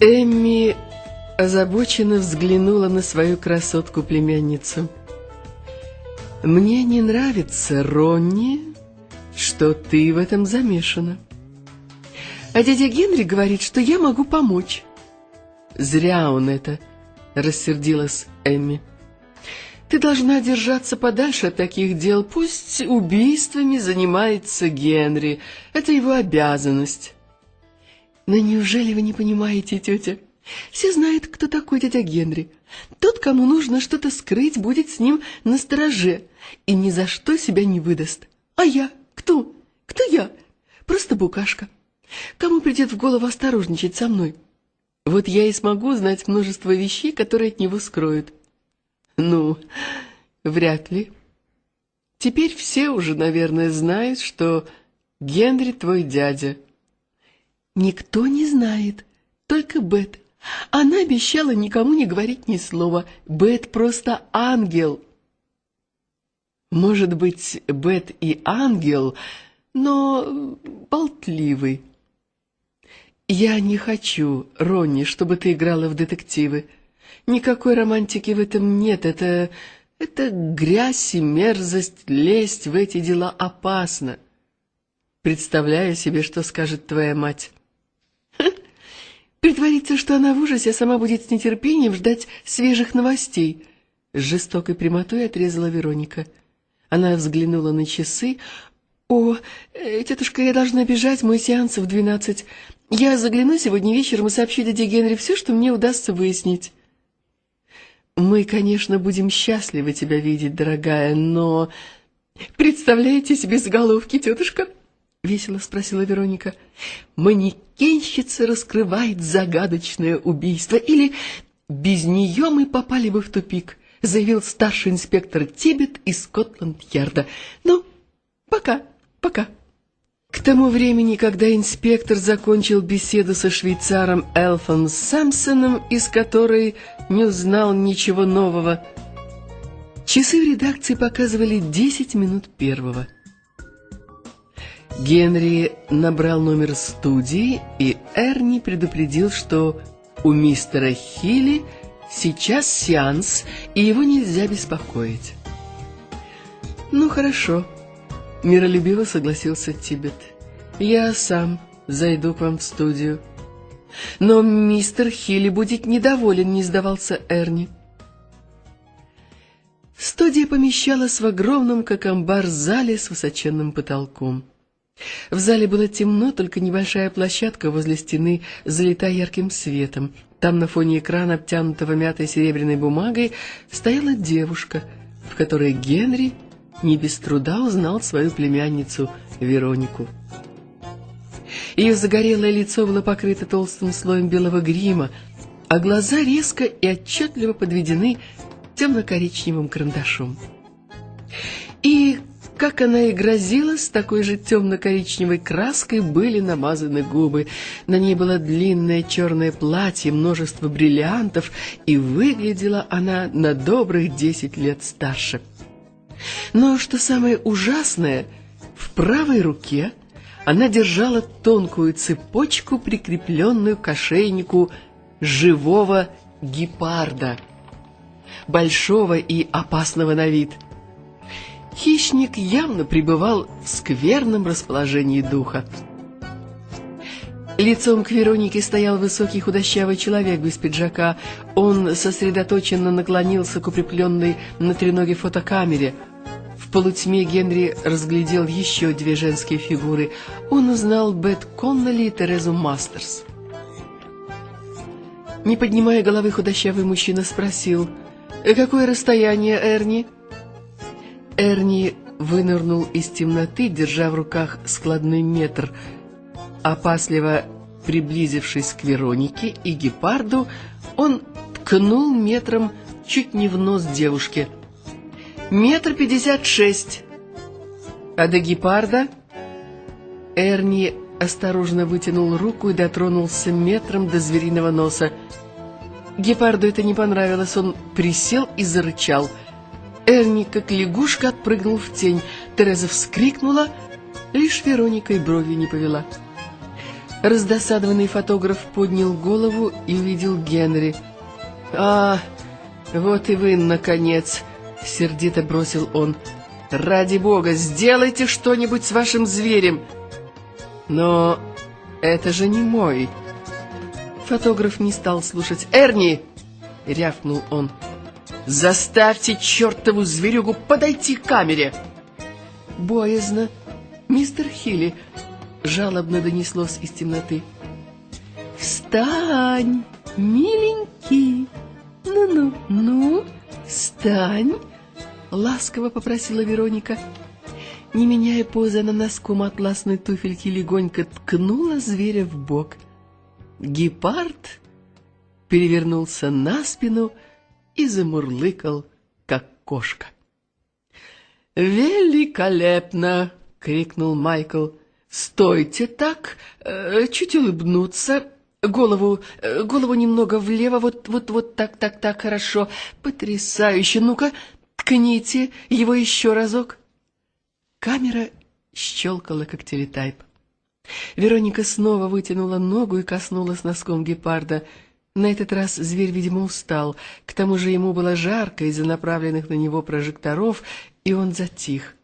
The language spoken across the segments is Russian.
Эмми озабоченно взглянула на свою красотку-племянницу. «Мне не нравится, Ронни, что ты в этом замешана. А дядя Генри говорит, что я могу помочь». «Зря он это», — рассердилась Эмми. «Ты должна держаться подальше от таких дел. Пусть убийствами занимается Генри. Это его обязанность». «Но неужели вы не понимаете, тетя?» Все знают, кто такой дядя Генри. Тот, кому нужно что-то скрыть, будет с ним на стороже и ни за что себя не выдаст. А я? Кто? Кто я? Просто букашка. Кому придет в голову осторожничать со мной? Вот я и смогу знать множество вещей, которые от него скроют. Ну, вряд ли. Теперь все уже, наверное, знают, что Генри твой дядя. Никто не знает, только Бет. Она обещала никому не говорить ни слова. Бет просто ангел. Может быть, Бет и ангел, но болтливый. Я не хочу, Ронни, чтобы ты играла в детективы. Никакой романтики в этом нет. Это... это грязь и мерзость. Лезть в эти дела опасно. Представляю себе, что скажет твоя мать. Притвориться, что она в ужасе, а сама будет с нетерпением ждать свежих новостей. С жестокой прямотой отрезала Вероника. Она взглянула на часы. «О, э, тетушка, я должна бежать, мой сеанс в двенадцать. Я загляну сегодня вечером и сообщу дяде Генри все, что мне удастся выяснить». «Мы, конечно, будем счастливы тебя видеть, дорогая, но...» «Представляете себе с головки, тетушка?» — весело спросила Вероника. «Манекенщица раскрывает загадочное убийство, или без нее мы попали бы в тупик», — заявил старший инспектор Тибет из Скотланд-Ярда. «Ну, пока, пока». К тому времени, когда инспектор закончил беседу со швейцаром Элфом Самсоном, из которой не узнал ничего нового, часы в редакции показывали десять минут первого. Генри набрал номер студии, и Эрни предупредил, что у мистера Хилли сейчас сеанс, и его нельзя беспокоить. «Ну, хорошо», — миролюбиво согласился Тибет. «Я сам зайду к вам в студию». «Но мистер Хилли будет недоволен», — не сдавался Эрни. Студия помещалась в огромном, как амбар, зале с высоченным потолком. В зале было темно, только небольшая площадка возле стены залита ярким светом. Там на фоне экрана, обтянутого мятой серебряной бумагой, стояла девушка, в которой Генри не без труда узнал свою племянницу Веронику. Ее загорелое лицо было покрыто толстым слоем белого грима, а глаза резко и отчетливо подведены темно-коричневым карандашом. И как она и грозила, с такой же темно-коричневой краской были намазаны губы. На ней было длинное черное платье, множество бриллиантов, и выглядела она на добрых десять лет старше. Но что самое ужасное, в правой руке она держала тонкую цепочку, прикрепленную к ошейнику живого гепарда, большого и опасного на вид – Хищник явно пребывал в скверном расположении духа. Лицом к Веронике стоял высокий худощавый человек без пиджака. Он сосредоточенно наклонился к укрепленной на треноге фотокамере. В полутьме Генри разглядел еще две женские фигуры. Он узнал Бет Конноли и Терезу Мастерс. Не поднимая головы, худощавый мужчина спросил, «Какое расстояние, Эрни?» Эрни вынырнул из темноты, держа в руках складной метр. Опасливо приблизившись к Веронике и гепарду, он ткнул метром чуть не в нос девушке. «Метр пятьдесят шесть!» А до гепарда Эрни осторожно вытянул руку и дотронулся метром до звериного носа. Гепарду это не понравилось, он присел и зарычал — Эрни, как лягушка, отпрыгнул в тень. Тереза вскрикнула, лишь Вероника и бровью не повела. Раздосадованный фотограф поднял голову и увидел Генри. «А, вот и вы, наконец!» — сердито бросил он. «Ради бога, сделайте что-нибудь с вашим зверем!» «Но это же не мой!» Фотограф не стал слушать. «Эрни!» — рявкнул он. «Заставьте чертову зверюгу подойти к камере!» «Боязно, мистер Хилли!» — жалобно донеслось из темноты. «Встань, миленький! Ну-ну, ну, встань!» — ласково попросила Вероника. Не меняя позы, она носком атласной туфельки легонько ткнула зверя в бок. Гепард перевернулся на спину замурлыкал, как кошка. «Великолепно!» — крикнул Майкл. «Стойте так, э, чуть улыбнуться, голову, э, голову немного влево, вот, вот, вот так, так, так, хорошо, потрясающе. Ну-ка, ткните его еще разок». Камера щелкала, как телетайп. Вероника снова вытянула ногу и коснулась носком гепарда. На этот раз зверь, видимо, устал. К тому же ему было жарко из-за направленных на него прожекторов, и он затих.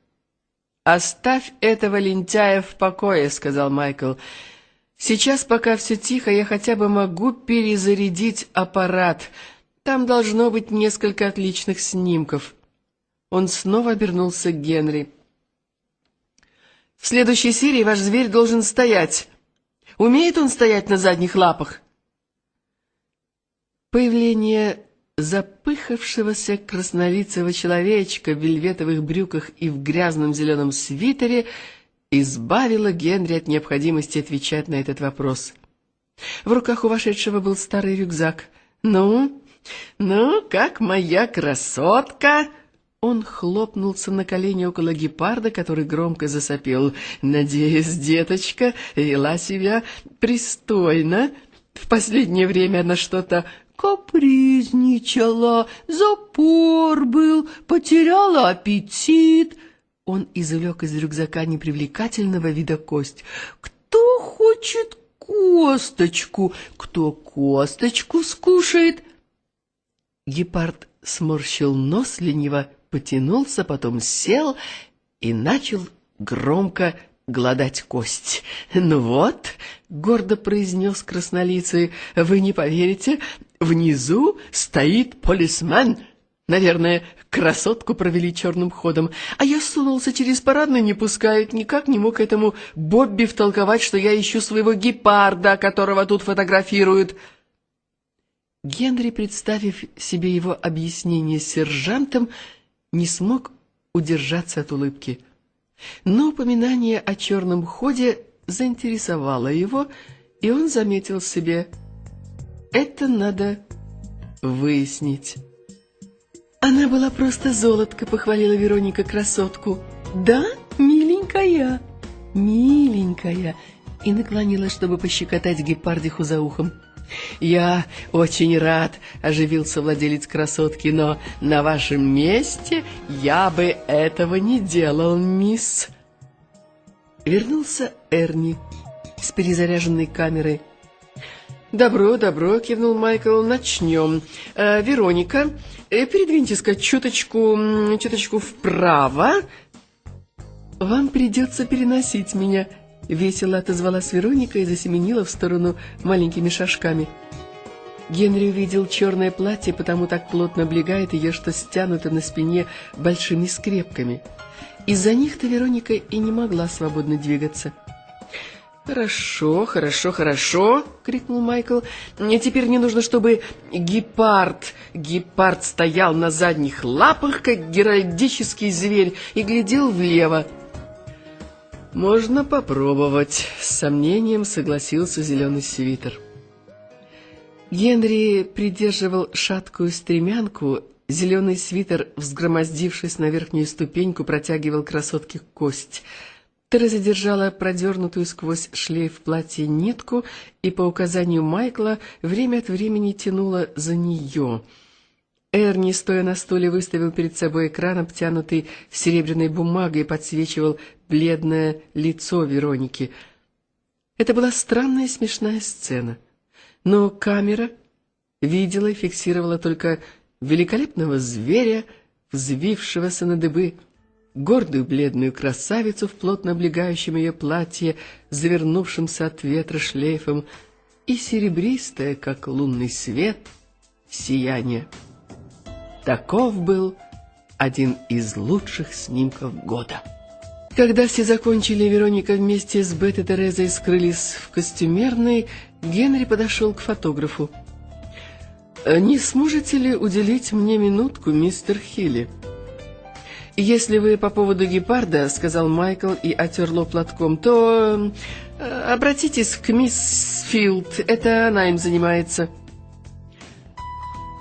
«Оставь этого лентяя в покое», — сказал Майкл. «Сейчас, пока все тихо, я хотя бы могу перезарядить аппарат. Там должно быть несколько отличных снимков». Он снова обернулся к Генри. В следующей серии ваш зверь должен стоять. Умеет он стоять на задних лапах? Появление запыхавшегося краснолицего человечка в вельветовых брюках и в грязном зеленом свитере избавило Генри от необходимости отвечать на этот вопрос. В руках у вошедшего был старый рюкзак. «Ну, ну, как моя красотка!» Он хлопнулся на колени около гепарда, который громко засопел. «Надеюсь, деточка вела себя пристойно. В последнее время она что-то капризничала, запор был, потеряла аппетит». Он извлек из рюкзака непривлекательного вида кость. «Кто хочет косточку? Кто косточку скушает?» Гепард сморщил нос лениво, потянулся, потом сел и начал громко гладать кость. «Ну вот», — гордо произнес краснолицый, — «вы не поверите, внизу стоит полисмен». Наверное, красотку провели черным ходом, а я сунулся через парадный, не пускают, никак не мог этому Бобби втолковать, что я ищу своего гепарда, которого тут фотографируют. Генри, представив себе его объяснение с сержантом, не смог удержаться от улыбки. Но упоминание о черном ходе заинтересовало его, и он заметил себе «это надо выяснить». «Она была просто золотко», — похвалила Вероника красотку. «Да, миленькая, миленькая», и наклонилась, чтобы пощекотать гепардиху за ухом. «Я очень рад», — оживился владелец красотки, «но на вашем месте я бы этого не делал, мисс». Вернулся Эрни с перезаряженной камерой. «Добро, добро», — кивнул Майкл, — «начнем. Э, Вероника, э, передвиньтесь-ка чуточку, чуточку вправо. Вам придется переносить меня», — весело отозвалась Вероника и засеменила в сторону маленькими шажками. Генри увидел черное платье, потому так плотно облегает ее, что стянуто на спине большими скрепками. Из-за них-то Вероника и не могла свободно двигаться. «Хорошо, хорошо, хорошо!» — крикнул Майкл. «Мне теперь не нужно, чтобы гепард, гепард стоял на задних лапах, как геральдический зверь, и глядел влево. «Можно попробовать», — с сомнением согласился зеленый свитер. Генри придерживал шаткую стремянку, зеленый свитер, взгромоздившись на верхнюю ступеньку, протягивал красотке кость. Тереза держала продернутую сквозь шлейф платья нитку и, по указанию Майкла, время от времени тянула за нее — Эрни, стоя на стуле, выставил перед собой экран, обтянутый серебряной бумагой, и подсвечивал бледное лицо Вероники. Это была странная и смешная сцена, но камера видела и фиксировала только великолепного зверя, взвившегося на дыбы, гордую бледную красавицу в плотно облегающем ее платье, завернувшемся от ветра шлейфом, и серебристое, как лунный свет, сияние. Таков был один из лучших снимков года. Когда все закончили, Вероника вместе с Бет и Терезой скрылись в костюмерной, Генри подошел к фотографу. «Не сможете ли уделить мне минутку, мистер Хилли?» «Если вы по поводу гепарда, — сказал Майкл и отер лоб платком, — то э, обратитесь к мисс Филд, это она им занимается».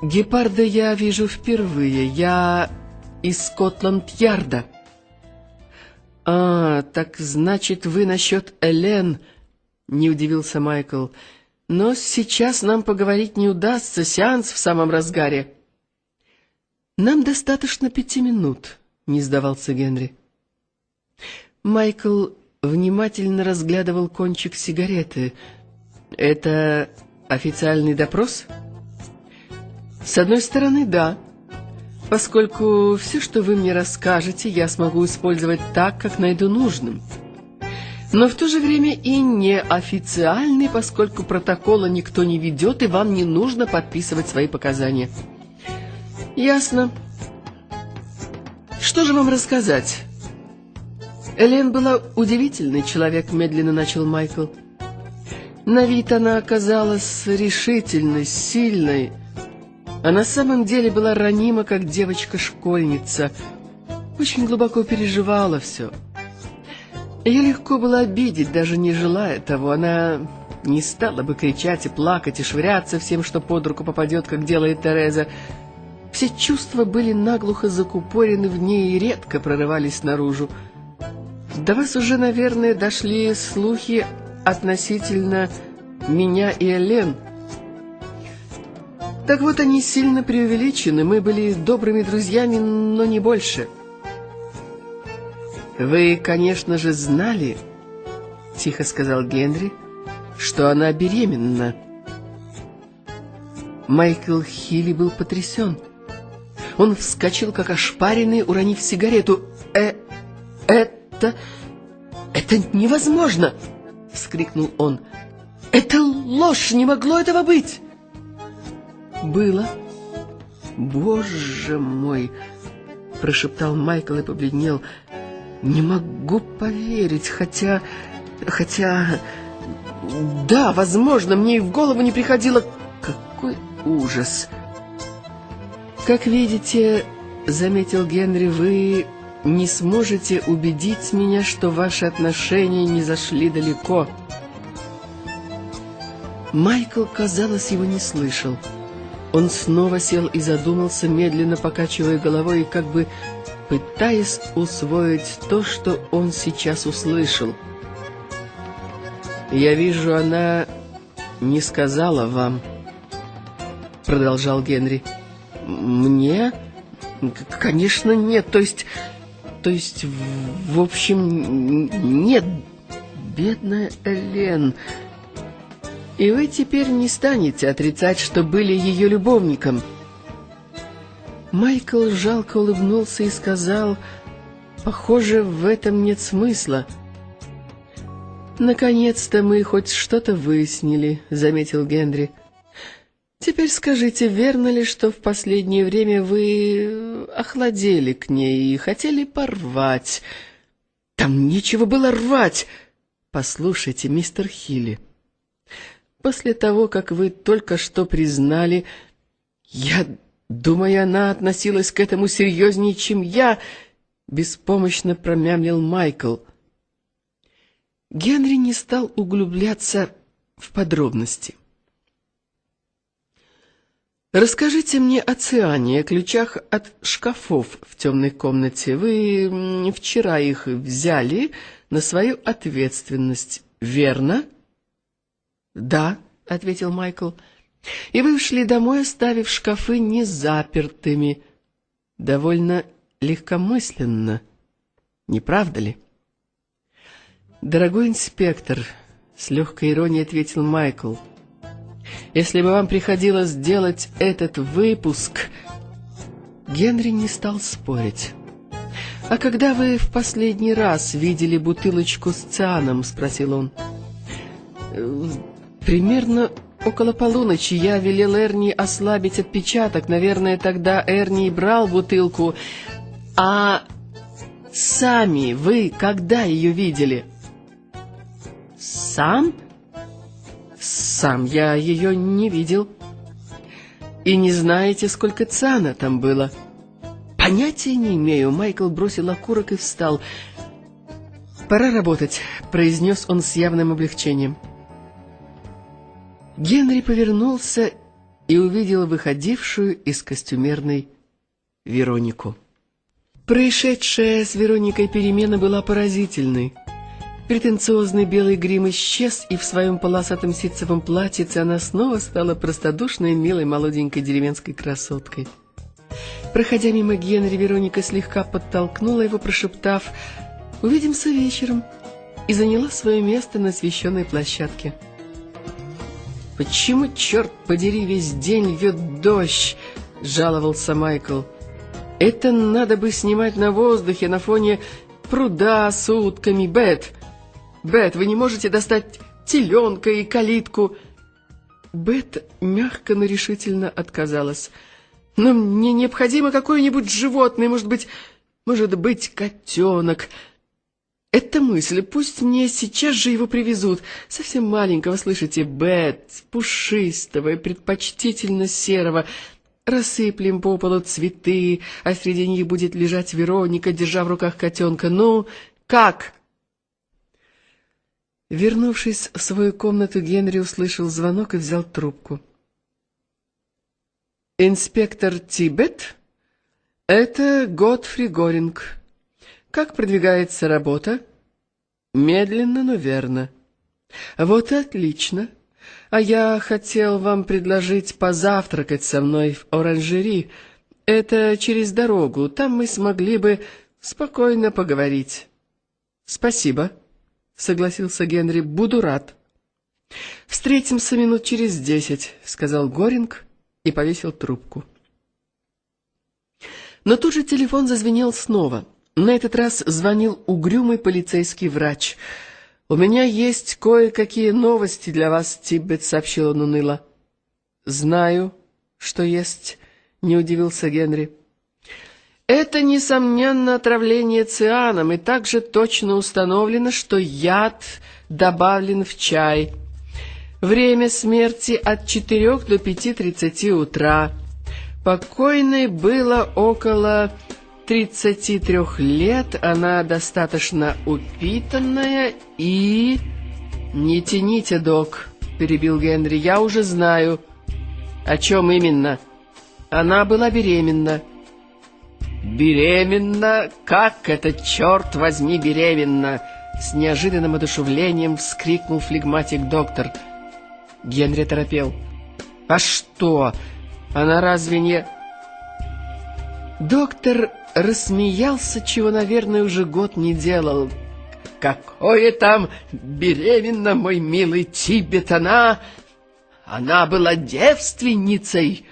«Гепарда я вижу впервые, я из Скотланд-Ярда». «А, так значит, вы насчет Элен?» — не удивился Майкл. «Но сейчас нам поговорить не удастся, сеанс в самом разгаре». «Нам достаточно пяти минут», — не сдавался Генри. Майкл внимательно разглядывал кончик сигареты. «Это официальный допрос?» «С одной стороны, да», поскольку все, что вы мне расскажете, я смогу использовать так, как найду нужным. Но в то же время и неофициальный, поскольку протокола никто не ведет, и вам не нужно подписывать свои показания. Ясно. Что же вам рассказать? Элен была удивительный человек, медленно начал Майкл. На вид она оказалась решительной, сильной, а на самом деле была ранима, как девочка-школьница. Очень глубоко переживала все. Ее легко было обидеть, даже не желая того. Она не стала бы кричать и плакать, и швыряться всем, что под руку попадет, как делает Тереза. Все чувства были наглухо закупорены в ней и редко прорывались наружу. До вас уже, наверное, дошли слухи относительно меня и Элен — так вот, они сильно преувеличены. Мы были добрыми друзьями, но не больше. Вы, конечно же, знали, тихо сказал Генри, что она беременна. Майкл Хилли был потрясен. Он вскочил, как ошпаренный, уронив сигарету. «Э... это... это невозможно!» — вскрикнул он. «Это ложь! Не могло этого быть!» Было. Боже мой, прошептал Майкл и побледнел. Не могу поверить, хотя... Хотя... Да, возможно, мне и в голову не приходило... Какой ужас! Как видите, заметил Генри, вы не сможете убедить меня, что ваши отношения не зашли далеко. Майкл, казалось, его не слышал. Он снова сел и задумался, медленно покачивая головой и как бы пытаясь усвоить то, что он сейчас услышал. «Я вижу, она не сказала вам», — продолжал Генри. «Мне? Конечно, нет. То есть... То есть, в общем, нет. Бедная Элен...» И вы теперь не станете отрицать, что были ее любовником. Майкл жалко улыбнулся и сказал, «Похоже, в этом нет смысла». «Наконец-то мы хоть что-то выяснили», — заметил Генри. «Теперь скажите, верно ли, что в последнее время вы охладели к ней и хотели порвать?» «Там нечего было рвать!» «Послушайте, мистер Хилли, После того, как вы только что признали, я думаю, она относилась к этому серьезнее, чем я, беспомощно промямлил Майкл. Генри не стал углубляться в подробности. Расскажите мне о Циане, о ключах от шкафов в темной комнате. Вы вчера их взяли на свою ответственность, верно? — «Да», — ответил Майкл, — «и вы ушли домой, оставив шкафы незапертыми. Довольно легкомысленно, не правда ли?» «Дорогой инспектор», — С легкой иронией ответил Майкл. Если бы вам приходилось делать этот выпуск... Генри не стал спорить. «А когда вы в последний раз видели бутылочку с цианом?» — спросил он. «Э, «Примерно около полуночи я велел Эрни ослабить отпечаток. Наверное, тогда Эрни и брал бутылку. А сами вы когда ее видели?» «Сам?» «Сам я ее не видел». «И не знаете, сколько циана там было?» «Понятия не имею». Майкл бросил окурок и встал. «Пора работать», — произнес он с явным облегчением. Генри повернулся и увидел выходившую из костюмерной Веронику. Происшедшая с Вероникой перемена была поразительной. Претенциозный белый грим исчез, и в своем полосатом ситцевом платьице она снова стала простодушной, милой, молоденькой деревенской красоткой. Проходя мимо Генри, Вероника слегка подтолкнула его, прошептав «Увидимся вечером», и заняла свое место на освещенной площадке. «Почему, черт подери, весь день льет дождь?» — жаловался Майкл. «Это надо бы снимать на воздухе на фоне пруда с утками, Бет. Бет, вы не можете достать теленка и калитку?» Бет мягко, но решительно отказалась. Но мне необходимо какое-нибудь животное, может быть, может быть, котенок. Это мысль, пусть мне сейчас же его привезут. Совсем маленького, слышите, Бет, пушистого и предпочтительно серого. Рассыплем по полу цветы, а среди них будет лежать Вероника, держа в руках котенка. Ну, как? Вернувшись в свою комнату, Генри услышал звонок и взял трубку. «Инспектор Тибет? Это Готфри Горинг. Как продвигается работа?» «Медленно, но верно». «Вот и отлично. А я хотел вам предложить позавтракать со мной в оранжери. Это через дорогу, там мы смогли бы спокойно поговорить». «Спасибо», — согласился Генри, — «буду рад». «Встретимся минут через десять», — сказал Горинг, — и повесил трубку. Но тут же телефон зазвенел снова. На этот раз звонил угрюмый полицейский врач. «У меня есть кое-какие новости для вас, Тибет», — сообщил он уныло. «Знаю, что есть», — не удивился Генри. «Это, несомненно, отравление цианом, и также точно установлено, что яд добавлен в чай». Время смерти от 4 до 5.30 утра. Покойной было около 33 лет, она достаточно упитанная и... «Не тяните, док», — перебил Генри, — «я уже знаю». «О чем именно?» «Она была беременна». «Беременна? Как это, черт возьми, беременна?» С неожиданным одушевлением вскрикнул флегматик-доктор — Генри торопел. «А что? Она разве не...» Доктор рассмеялся, чего, наверное, уже год не делал. «Какое там беременна, мой милый Тибет, она... Она была девственницей!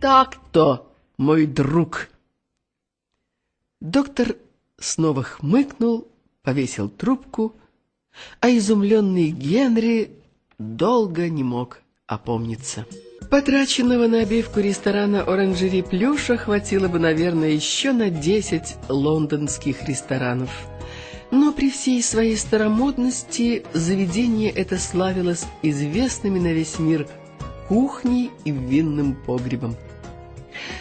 Так-то, мой друг!» Доктор снова хмыкнул, повесил трубку, а изумленный Генри долго не мог опомниться. Потраченного на обивку ресторана «Оранжери Плюша» хватило бы, наверное, еще на 10 лондонских ресторанов. Но при всей своей старомодности заведение это славилось известными на весь мир кухней и винным погребом.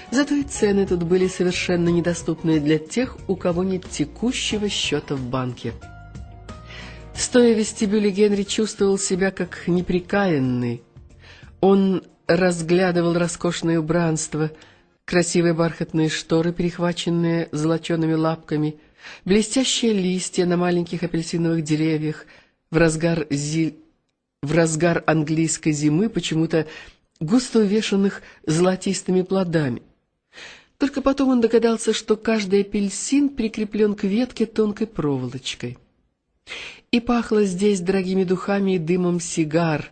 Зато и цены тут были совершенно недоступные для тех, у кого нет текущего счета в банке. Стоя в вестибюле, Генри чувствовал себя как неприкаянный. Он разглядывал роскошное убранство, красивые бархатные шторы, перехваченные золочеными лапками, блестящие листья на маленьких апельсиновых деревьях, в разгар, зи... в разгар английской зимы почему-то густо увешанных золотистыми плодами. Только потом он догадался, что каждый апельсин прикреплен к ветке тонкой проволочкой. И пахло здесь дорогими духами и дымом сигар,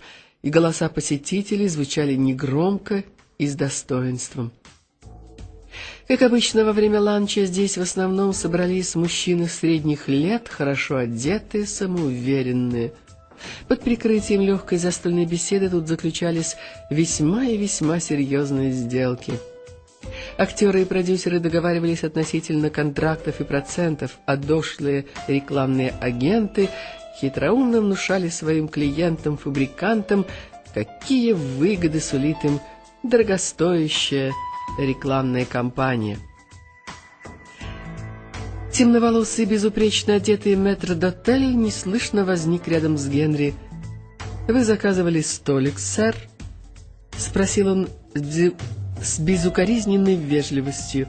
и голоса посетителей звучали негромко и с достоинством. Как обычно, во время ланча здесь в основном собрались мужчины средних лет, хорошо одетые, самоуверенные. Под прикрытием легкой застольной беседы тут заключались весьма и весьма серьезные сделки. Актеры и продюсеры договаривались относительно контрактов и процентов, а дошлые рекламные агенты хитроумно внушали своим клиентам-фабрикантам, какие выгоды сулит им дорогостоящая рекламная кампания. Темноволосый, безупречно одетый метрдотель неслышно возник рядом с Генри. «Вы заказывали столик, сэр?» — спросил он с безукоризненной вежливостью.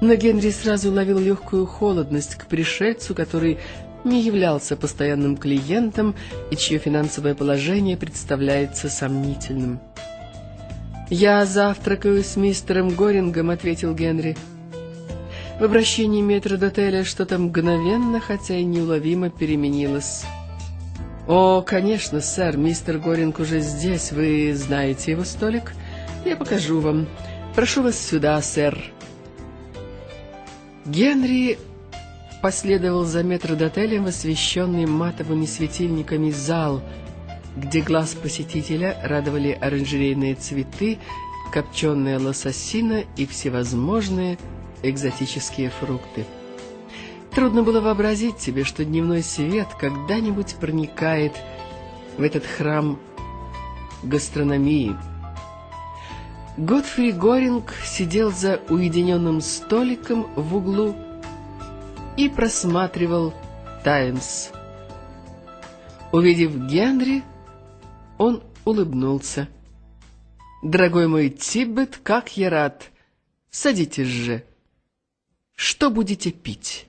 Но Генри сразу уловил легкую холодность к пришельцу, который не являлся постоянным клиентом и чье финансовое положение представляется сомнительным. «Я завтракаю с мистером Горингом», — ответил Генри. В обращении метрдотеля что-то мгновенно, хотя и неуловимо переменилось. «О, конечно, сэр, мистер Горинг уже здесь. Вы знаете его столик? Я покажу вам. Прошу вас сюда, сэр». Генри последовал за метрдотелем в освещенный матовыми светильниками зал — где глаз посетителя радовали оранжерейные цветы, копченая лососина и всевозможные экзотические фрукты. Трудно было вообразить себе, что дневной свет когда-нибудь проникает в этот храм гастрономии. Готфри Горинг сидел за уединенным столиком в углу и просматривал «Таймс». Увидев Генри, он улыбнулся. «Дорогой мой Тибет, как я рад! Садитесь же! Что будете пить?»